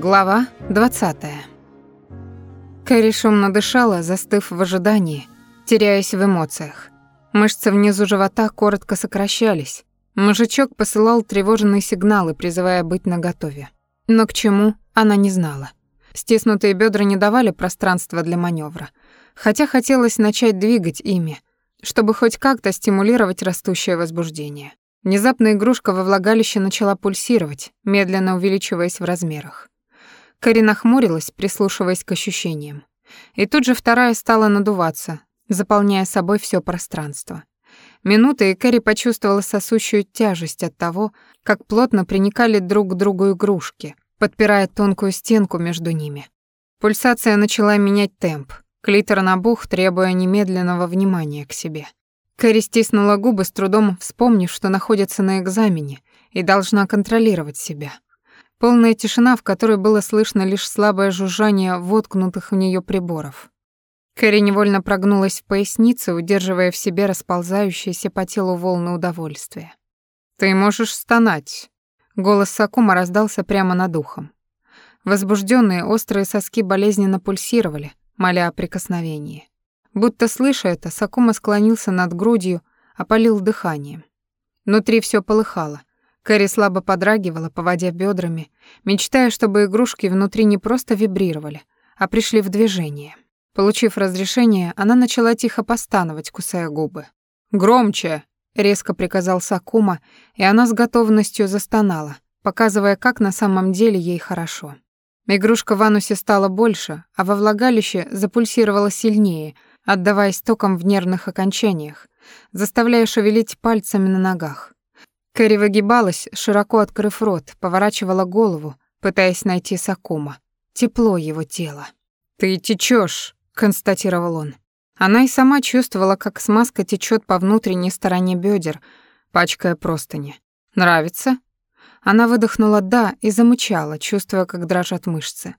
Глава 20. Кэрри шумно дышала, застыв в ожидании, теряясь в эмоциях. Мышцы внизу живота коротко сокращались. Мужичок посылал тревожные сигналы, призывая быть наготове. Но к чему, она не знала. Стиснутые бедра не давали пространства для маневра, хотя хотелось начать двигать ими, чтобы хоть как-то стимулировать растущее возбуждение. Внезапно игрушка во влагалище начала пульсировать, медленно увеличиваясь в размерах. Кэрри нахмурилась, прислушиваясь к ощущениям. И тут же вторая стала надуваться, заполняя собой все пространство. Минута, и Кэрри почувствовала сосущую тяжесть от того, как плотно приникали друг к другу игрушки, подпирая тонкую стенку между ними. Пульсация начала менять темп. Клитор набух, требуя немедленного внимания к себе. Кэрри стиснула губы, с трудом вспомнив, что находится на экзамене и должна контролировать себя. Полная тишина, в которой было слышно лишь слабое жужжание воткнутых в нее приборов. Кэрри невольно прогнулась в пояснице, удерживая в себе расползающиеся по телу волны удовольствия. «Ты можешь стонать», — голос Сакума раздался прямо над ухом. Возбужденные острые соски болезненно пульсировали, моля о прикосновении. Будто слыша это, Сакума склонился над грудью, опалил дыханием. Внутри все полыхало. Кэрри слабо подрагивала, поводя бедрами, мечтая, чтобы игрушки внутри не просто вибрировали, а пришли в движение. Получив разрешение, она начала тихо постановать, кусая губы. «Громче!» — резко приказал Сакума, и она с готовностью застонала, показывая, как на самом деле ей хорошо. Игрушка в анусе стала больше, а во влагалище запульсировала сильнее, отдаваясь током в нервных окончаниях, заставляя шевелить пальцами на ногах. Кэрри выгибалась, широко открыв рот, поворачивала голову, пытаясь найти Сакума. Тепло его тела. «Ты течешь, констатировал он. Она и сама чувствовала, как смазка течет по внутренней стороне бедер, пачкая простыни. «Нравится?» Она выдохнула «да» и замычала, чувствуя, как дрожат мышцы.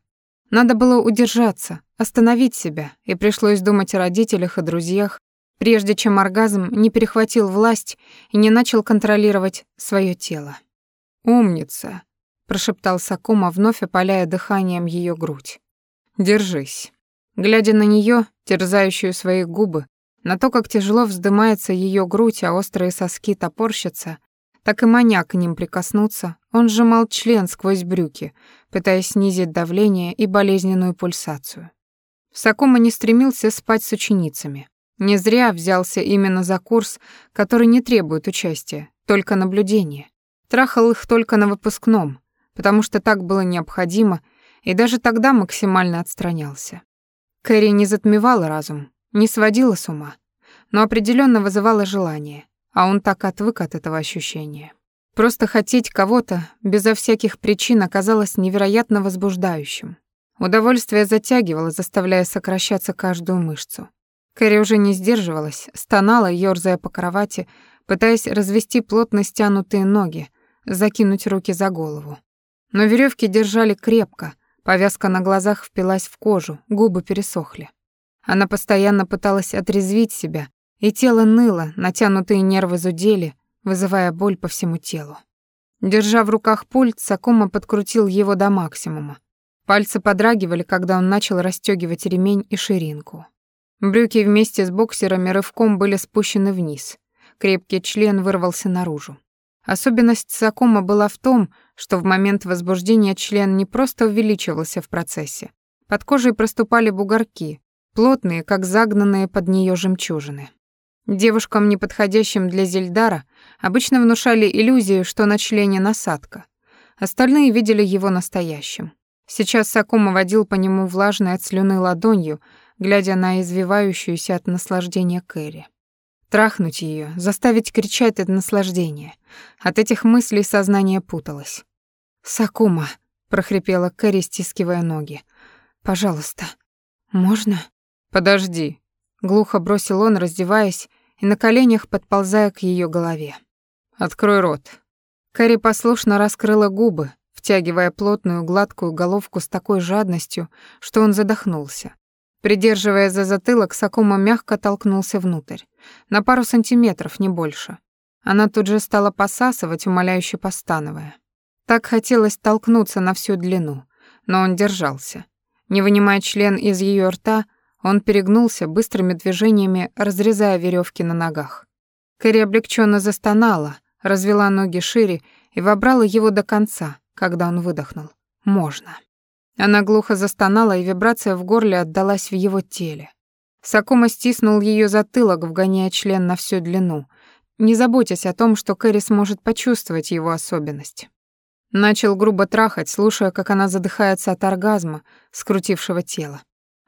Надо было удержаться, остановить себя, и пришлось думать о родителях и друзьях, прежде чем оргазм не перехватил власть и не начал контролировать свое тело. «Умница», — прошептал Сакума, вновь опаляя дыханием ее грудь. «Держись». Глядя на нее, терзающую свои губы, на то, как тяжело вздымается ее грудь, а острые соски топорщатся, так и маня к ним прикоснуться, он сжимал член сквозь брюки, пытаясь снизить давление и болезненную пульсацию. Сакума не стремился спать с ученицами. Не зря взялся именно за курс, который не требует участия, только наблюдения. Трахал их только на выпускном, потому что так было необходимо, и даже тогда максимально отстранялся. Кэрри не затмевала разум, не сводила с ума, но определенно вызывала желание, а он так отвык от этого ощущения. Просто хотеть кого-то безо всяких причин оказалось невероятно возбуждающим. Удовольствие затягивало, заставляя сокращаться каждую мышцу. Кэрри уже не сдерживалась, стонала, ёрзая по кровати, пытаясь развести плотно стянутые ноги, закинуть руки за голову. Но веревки держали крепко, повязка на глазах впилась в кожу, губы пересохли. Она постоянно пыталась отрезвить себя, и тело ныло, натянутые нервы зудели, вызывая боль по всему телу. Держа в руках пульт, Сакума подкрутил его до максимума. Пальцы подрагивали, когда он начал расстёгивать ремень и ширинку. Брюки вместе с боксерами рывком были спущены вниз. Крепкий член вырвался наружу. Особенность Сакума была в том, что в момент возбуждения член не просто увеличивался в процессе. Под кожей проступали бугорки, плотные, как загнанные под нее жемчужины. Девушкам, неподходящим для Зельдара, обычно внушали иллюзию, что на члене насадка. Остальные видели его настоящим. Сейчас Сакума водил по нему влажной от слюны ладонью, глядя на извивающуюся от наслаждения Кэрри. Трахнуть ее, заставить кричать от наслаждения. От этих мыслей сознание путалось. «Сакума», — прохрипела Кэрри, стискивая ноги. «Пожалуйста, можно?» «Подожди», — глухо бросил он, раздеваясь и на коленях подползая к ее голове. «Открой рот». Кэрри послушно раскрыла губы, втягивая плотную гладкую головку с такой жадностью, что он задохнулся. Придерживая за затылок, Сакума мягко толкнулся внутрь. На пару сантиметров, не больше. Она тут же стала посасывать, умоляюще постановая. Так хотелось толкнуться на всю длину, но он держался. Не вынимая член из ее рта, он перегнулся быстрыми движениями, разрезая веревки на ногах. Кэрри облегченно застонала, развела ноги шире и вобрала его до конца, когда он выдохнул. «Можно». Она глухо застонала, и вибрация в горле отдалась в его теле. Сакума стиснул ее затылок, вгоняя член на всю длину, не заботясь о том, что Кэрри сможет почувствовать его особенность. Начал грубо трахать, слушая, как она задыхается от оргазма, скрутившего тело.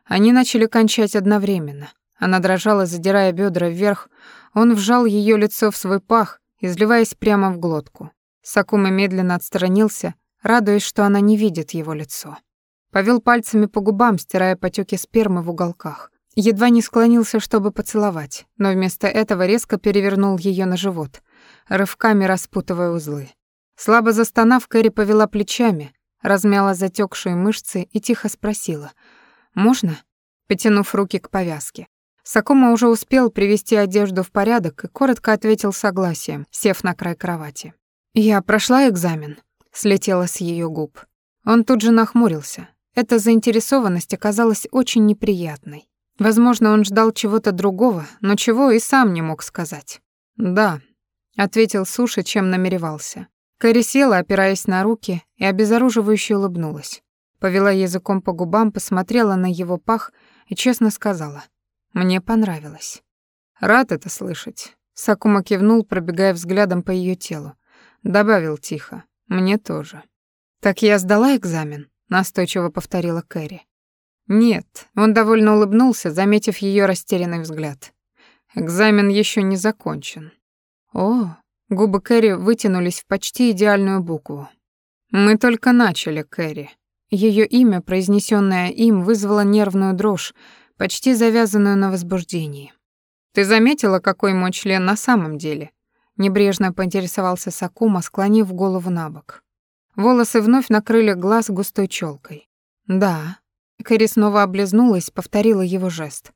Они начали кончать одновременно. Она дрожала, задирая бедра вверх, он вжал ее лицо в свой пах, изливаясь прямо в глотку. Сакума медленно отстранился, радуясь, что она не видит его лицо. Повел пальцами по губам, стирая потеки спермы в уголках. Едва не склонился, чтобы поцеловать, но вместо этого резко перевернул ее на живот, рывками распутывая узлы. Слабо застонав, Кэрри повела плечами, размяла затекшие мышцы и тихо спросила «Можно?», потянув руки к повязке. Сакума уже успел привести одежду в порядок и коротко ответил согласием, сев на край кровати. «Я прошла экзамен», — слетела с ее губ. Он тут же нахмурился. Эта заинтересованность оказалась очень неприятной. Возможно, он ждал чего-то другого, но чего и сам не мог сказать. «Да», — ответил Суши, чем намеревался. Кэрри села, опираясь на руки, и обезоруживающе улыбнулась. Повела языком по губам, посмотрела на его пах и честно сказала. «Мне понравилось». «Рад это слышать». Сакума кивнул, пробегая взглядом по ее телу. Добавил тихо. «Мне тоже». «Так я сдала экзамен?» — настойчиво повторила Кэрри. «Нет», — он довольно улыбнулся, заметив ее растерянный взгляд. «Экзамен еще не закончен». «О», — губы Кэрри вытянулись в почти идеальную букву. «Мы только начали, Кэрри». Ее имя, произнесенное им, вызвало нервную дрожь, почти завязанную на возбуждении. «Ты заметила, какой мой член на самом деле?» Небрежно поинтересовался Сакума, склонив голову на бок. Волосы вновь накрыли глаз густой челкой. «Да». Кэрри снова облизнулась, повторила его жест.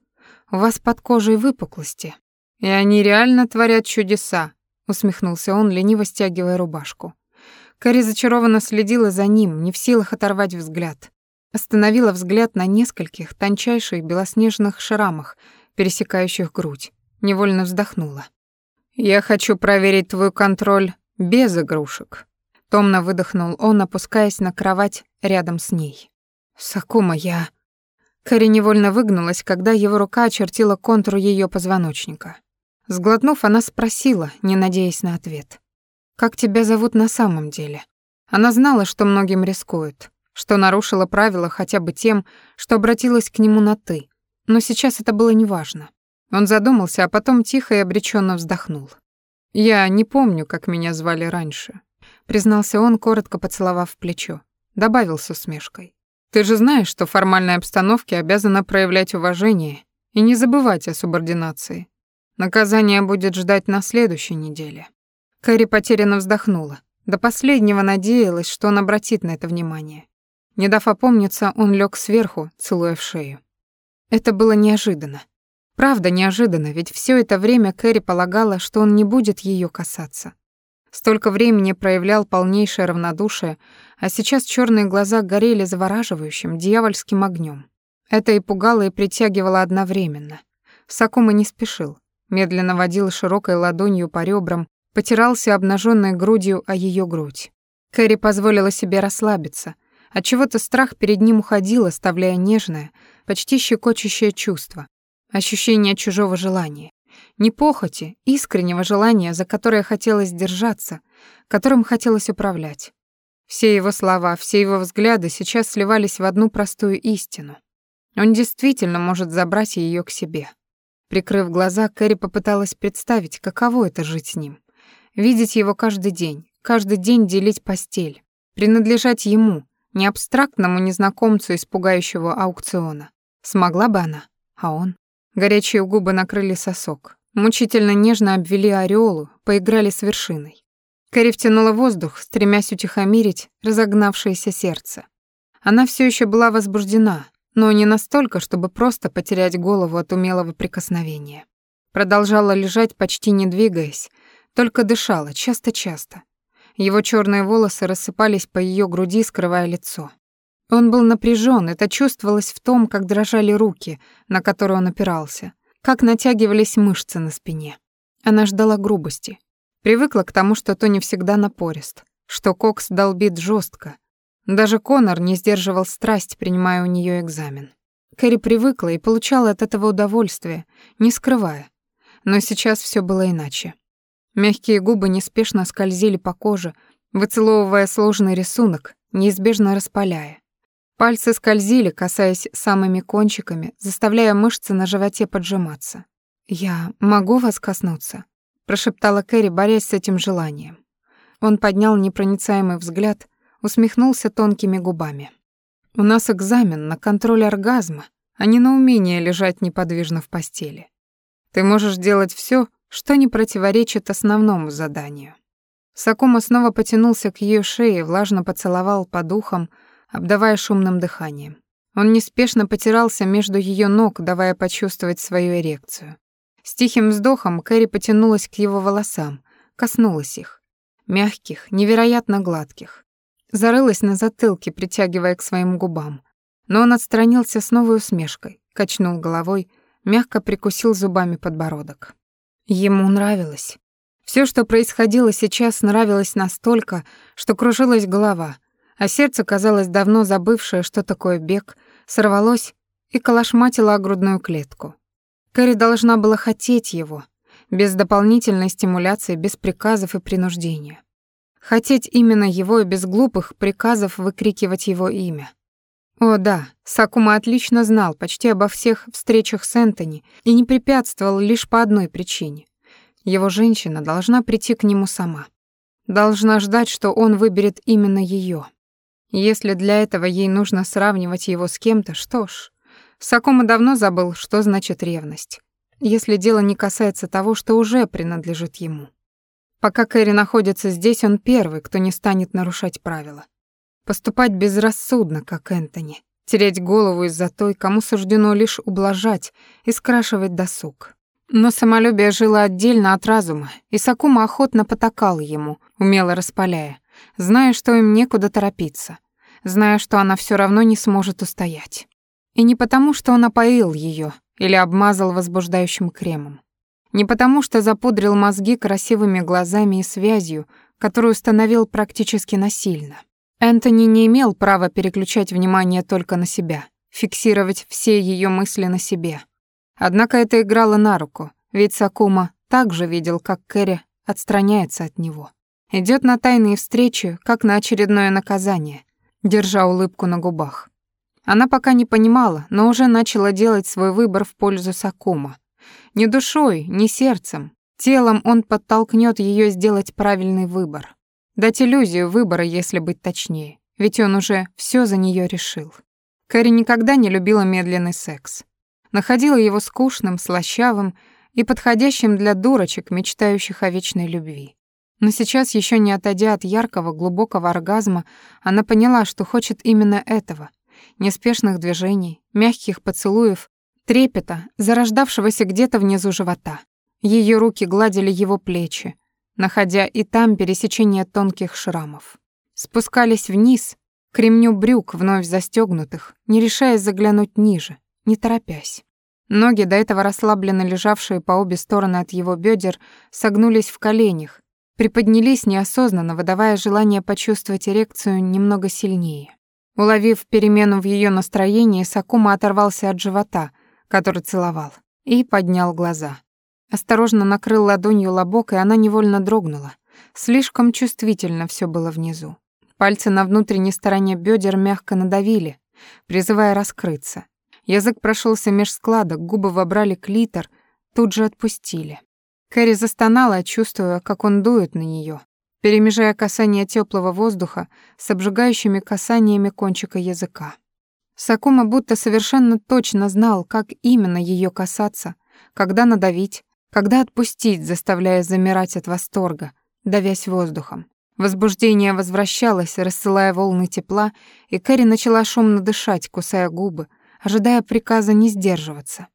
«У вас под кожей выпуклости». «И они реально творят чудеса», — усмехнулся он, лениво стягивая рубашку. Кэрри зачарованно следила за ним, не в силах оторвать взгляд. Остановила взгляд на нескольких тончайших белоснежных шрамах, пересекающих грудь. Невольно вздохнула. «Я хочу проверить твой контроль без игрушек», Томно выдохнул он, опускаясь на кровать рядом с ней. «Сакума, я...» Кэрри невольно выгнулась, когда его рука очертила контур ее позвоночника. Сглотнув, она спросила, не надеясь на ответ. «Как тебя зовут на самом деле?» Она знала, что многим рискует, что нарушила правила хотя бы тем, что обратилась к нему на «ты». Но сейчас это было неважно. Он задумался, а потом тихо и обреченно вздохнул. «Я не помню, как меня звали раньше признался он, коротко поцеловав плечо. Добавил с усмешкой. Ты же знаешь, что в формальной обстановке обязана проявлять уважение и не забывать о субординации. Наказание будет ждать на следующей неделе. Кэрри потерянно вздохнула. До последнего надеялась, что он обратит на это внимание. Не дав опомниться, он лег сверху, целуя в шею. Это было неожиданно. Правда, неожиданно, ведь все это время Кэрри полагала, что он не будет ее касаться. Столько времени проявлял полнейшее равнодушие, а сейчас черные глаза горели завораживающим, дьявольским огнем. Это и пугало, и притягивало одновременно. Сакума не спешил, медленно водил широкой ладонью по ребрам, потирался обнаженной грудью о ее грудь. Кэрри позволила себе расслабиться. От чего-то страх перед ним уходил, оставляя нежное, почти щекочущее чувство, ощущение чужого желания. Не похоти, искреннего желания, за которое хотелось держаться, которым хотелось управлять. Все его слова, все его взгляды сейчас сливались в одну простую истину. Он действительно может забрать ее к себе. Прикрыв глаза, Кэрри попыталась представить, каково это жить с ним. Видеть его каждый день, каждый день делить постель, принадлежать ему, не абстрактному незнакомцу из пугающего аукциона. Смогла бы она, а он? Горячие губы накрыли сосок. Мучительно нежно обвели ореолу, поиграли с вершиной. Кэрри втянула воздух, стремясь утихомирить разогнавшееся сердце. Она все еще была возбуждена, но не настолько, чтобы просто потерять голову от умелого прикосновения. Продолжала лежать, почти не двигаясь, только дышала часто-часто. Его черные волосы рассыпались по ее груди, скрывая лицо. Он был напряжен, это чувствовалось в том, как дрожали руки, на которые он опирался, как натягивались мышцы на спине. Она ждала грубости. Привыкла к тому, что то не всегда напорист, что Кокс долбит жестко. Даже Конор не сдерживал страсть, принимая у нее экзамен. Кэрри привыкла и получала от этого удовольствие, не скрывая. Но сейчас все было иначе. Мягкие губы неспешно скользили по коже, выцеловывая сложный рисунок, неизбежно распаляя. Пальцы скользили, касаясь самыми кончиками, заставляя мышцы на животе поджиматься. «Я могу вас коснуться?» — прошептала Кэрри, борясь с этим желанием. Он поднял непроницаемый взгляд, усмехнулся тонкими губами. «У нас экзамен на контроль оргазма, а не на умение лежать неподвижно в постели. Ты можешь делать все, что не противоречит основному заданию». Сакума снова потянулся к ее шее, влажно поцеловал по духам, обдавая шумным дыханием. Он неспешно потирался между ее ног, давая почувствовать свою эрекцию. С тихим вздохом Кэрри потянулась к его волосам, коснулась их. Мягких, невероятно гладких. Зарылась на затылке, притягивая к своим губам. Но он отстранился с новой усмешкой, качнул головой, мягко прикусил зубами подбородок. Ему нравилось. Все, что происходило сейчас, нравилось настолько, что кружилась голова — а сердце, казалось, давно забывшее, что такое бег, сорвалось и колошматило о грудную клетку. Кэрри должна была хотеть его, без дополнительной стимуляции, без приказов и принуждения. Хотеть именно его и без глупых приказов выкрикивать его имя. О да, Сакума отлично знал почти обо всех встречах с Энтони и не препятствовал лишь по одной причине. Его женщина должна прийти к нему сама. Должна ждать, что он выберет именно ее. Если для этого ей нужно сравнивать его с кем-то, что ж, Сакума давно забыл, что значит ревность. Если дело не касается того, что уже принадлежит ему. Пока Кэрри находится здесь, он первый, кто не станет нарушать правила. Поступать безрассудно, как Энтони. Терять голову из-за той, кому суждено лишь ублажать и скрашивать досуг. Но самолюбие жило отдельно от разума, и Сакума охотно потакал ему, умело распаляя, зная, что им некуда торопиться, зная, что она все равно не сможет устоять. И не потому, что он опоил ее или обмазал возбуждающим кремом. Не потому, что запудрил мозги красивыми глазами и связью, которую установил практически насильно. Энтони не имел права переключать внимание только на себя, фиксировать все ее мысли на себе. Однако это играло на руку, ведь Сакума также видел, как Кэрри отстраняется от него. Идет на тайные встречи, как на очередное наказание, держа улыбку на губах. Она пока не понимала, но уже начала делать свой выбор в пользу Сакума. Не душой, не сердцем, телом он подтолкнет ее сделать правильный выбор. Дать иллюзию выбора, если быть точнее, ведь он уже все за нее решил. Кэрри никогда не любила медленный секс. Находила его скучным, слащавым и подходящим для дурочек, мечтающих о вечной любви. Но сейчас, еще не отойдя от яркого, глубокого оргазма, она поняла, что хочет именно этого. Неспешных движений, мягких поцелуев, трепета, зарождавшегося где-то внизу живота. Ее руки гладили его плечи, находя и там пересечение тонких шрамов. Спускались вниз, к ремню брюк, вновь застегнутых, не решаясь заглянуть ниже, не торопясь. Ноги, до этого расслабленно лежавшие по обе стороны от его бедер, согнулись в коленях, приподнялись неосознанно, выдавая желание почувствовать эрекцию немного сильнее. Уловив перемену в ее настроении, Сакума оторвался от живота, который целовал, и поднял глаза. Осторожно накрыл ладонью лобок, и она невольно дрогнула. Слишком чувствительно все было внизу. Пальцы на внутренней стороне бедер мягко надавили, призывая раскрыться. Язык прошелся меж складок, губы вобрали клитор, тут же отпустили. Кэрри застонала, чувствуя, как он дует на нее, перемежая касание теплого воздуха с обжигающими касаниями кончика языка. Сакума будто совершенно точно знал, как именно ее касаться, когда надавить, когда отпустить, заставляя замирать от восторга, давясь воздухом. Возбуждение возвращалось, рассылая волны тепла, и Кэрри начала шумно дышать, кусая губы, ожидая приказа не сдерживаться.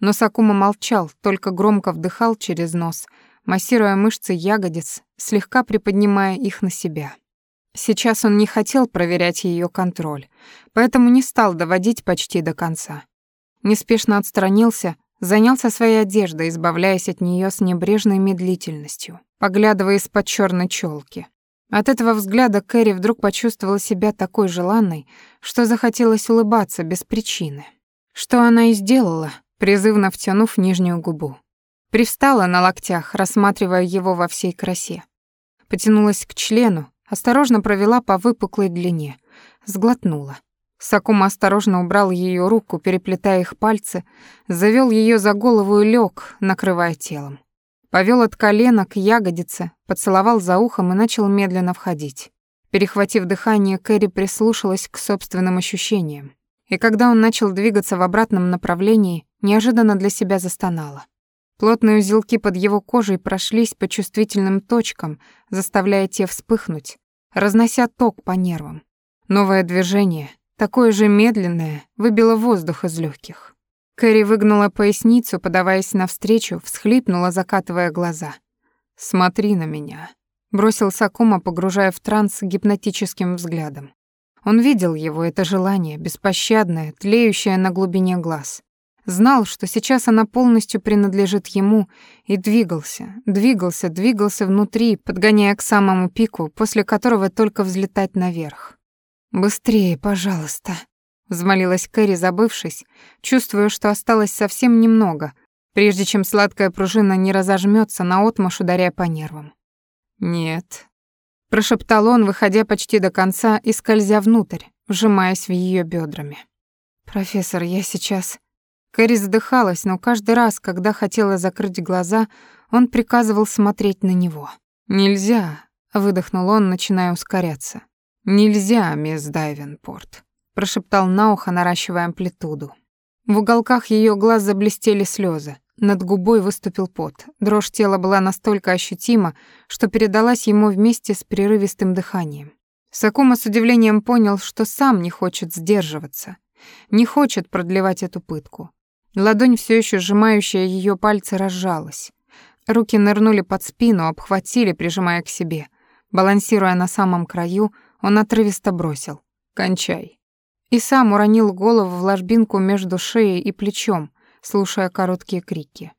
Но Сакума молчал, только громко вдыхал через нос, массируя мышцы ягодиц, слегка приподнимая их на себя. Сейчас он не хотел проверять ее контроль, поэтому не стал доводить почти до конца. Неспешно отстранился, занялся своей одеждой, избавляясь от нее с небрежной медлительностью, поглядывая из-под черной челки. От этого взгляда Кэрри вдруг почувствовала себя такой желанной, что захотелось улыбаться без причины. Что она и сделала, призывно втянув нижнюю губу. Привстала на локтях, рассматривая его во всей красе. Потянулась к члену, осторожно провела по выпуклой длине, сглотнула. Сакума осторожно убрал ее руку, переплетая их пальцы, завел ее за голову и лег, накрывая телом. Повел от колена к ягодице, поцеловал за ухом и начал медленно входить. Перехватив дыхание, Кэрри прислушалась к собственным ощущениям. И когда он начал двигаться в обратном направлении, неожиданно для себя застонала. Плотные узелки под его кожей прошлись по чувствительным точкам, заставляя те вспыхнуть, разнося ток по нервам. Новое движение, такое же медленное, выбило воздух из легких. Кэрри выгнула поясницу, подаваясь навстречу, всхлипнула, закатывая глаза. «Смотри на меня», — бросил Сакума, погружая в транс гипнотическим взглядом. Он видел его, это желание, беспощадное, тлеющее на глубине глаз. Знал, что сейчас она полностью принадлежит ему, и двигался, двигался, двигался внутри, подгоняя к самому пику, после которого только взлетать наверх. «Быстрее, пожалуйста», — взмолилась Кэрри, забывшись, чувствуя, что осталось совсем немного, прежде чем сладкая пружина не разожмётся, наотмашь ударяя по нервам. «Нет», — прошептал он, выходя почти до конца и скользя внутрь, вжимаясь в её бёдрами. «Профессор, я сейчас...» Кэрри задыхалась, но каждый раз, когда хотела закрыть глаза, он приказывал смотреть на него. «Нельзя», — выдохнул он, начиная ускоряться. «Нельзя, мисс Дайвенпорт», — прошептал на ухо, наращивая амплитуду. В уголках ее глаз заблестели слезы, над губой выступил пот. Дрожь тела была настолько ощутима, что передалась ему вместе с прерывистым дыханием. Сакума с удивлением понял, что сам не хочет сдерживаться, не хочет продлевать эту пытку. Ладонь, все еще сжимающая ее пальцы, разжалась. Руки нырнули под спину, обхватили, прижимая к себе. Балансируя на самом краю, он отрывисто бросил. «Кончай». И сам уронил голову в ложбинку между шеей и плечом, слушая короткие крики.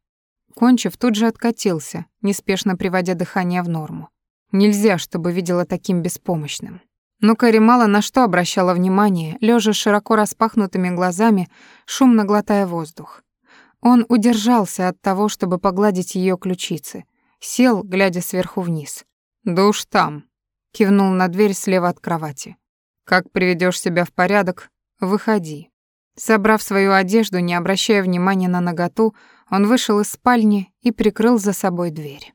Кончив, тут же откатился, неспешно приводя дыхание в норму. Нельзя, чтобы видела таким беспомощным. Но Кэрри мало на что обращала внимание, лежа широко распахнутыми глазами, шумно глотая воздух. Он удержался от того, чтобы погладить ее ключицы. Сел, глядя сверху вниз. «Да уж там», — кивнул на дверь слева от кровати. «Как приведешь себя в порядок, выходи». Собрав свою одежду, не обращая внимания на наготу, он вышел из спальни и прикрыл за собой дверь.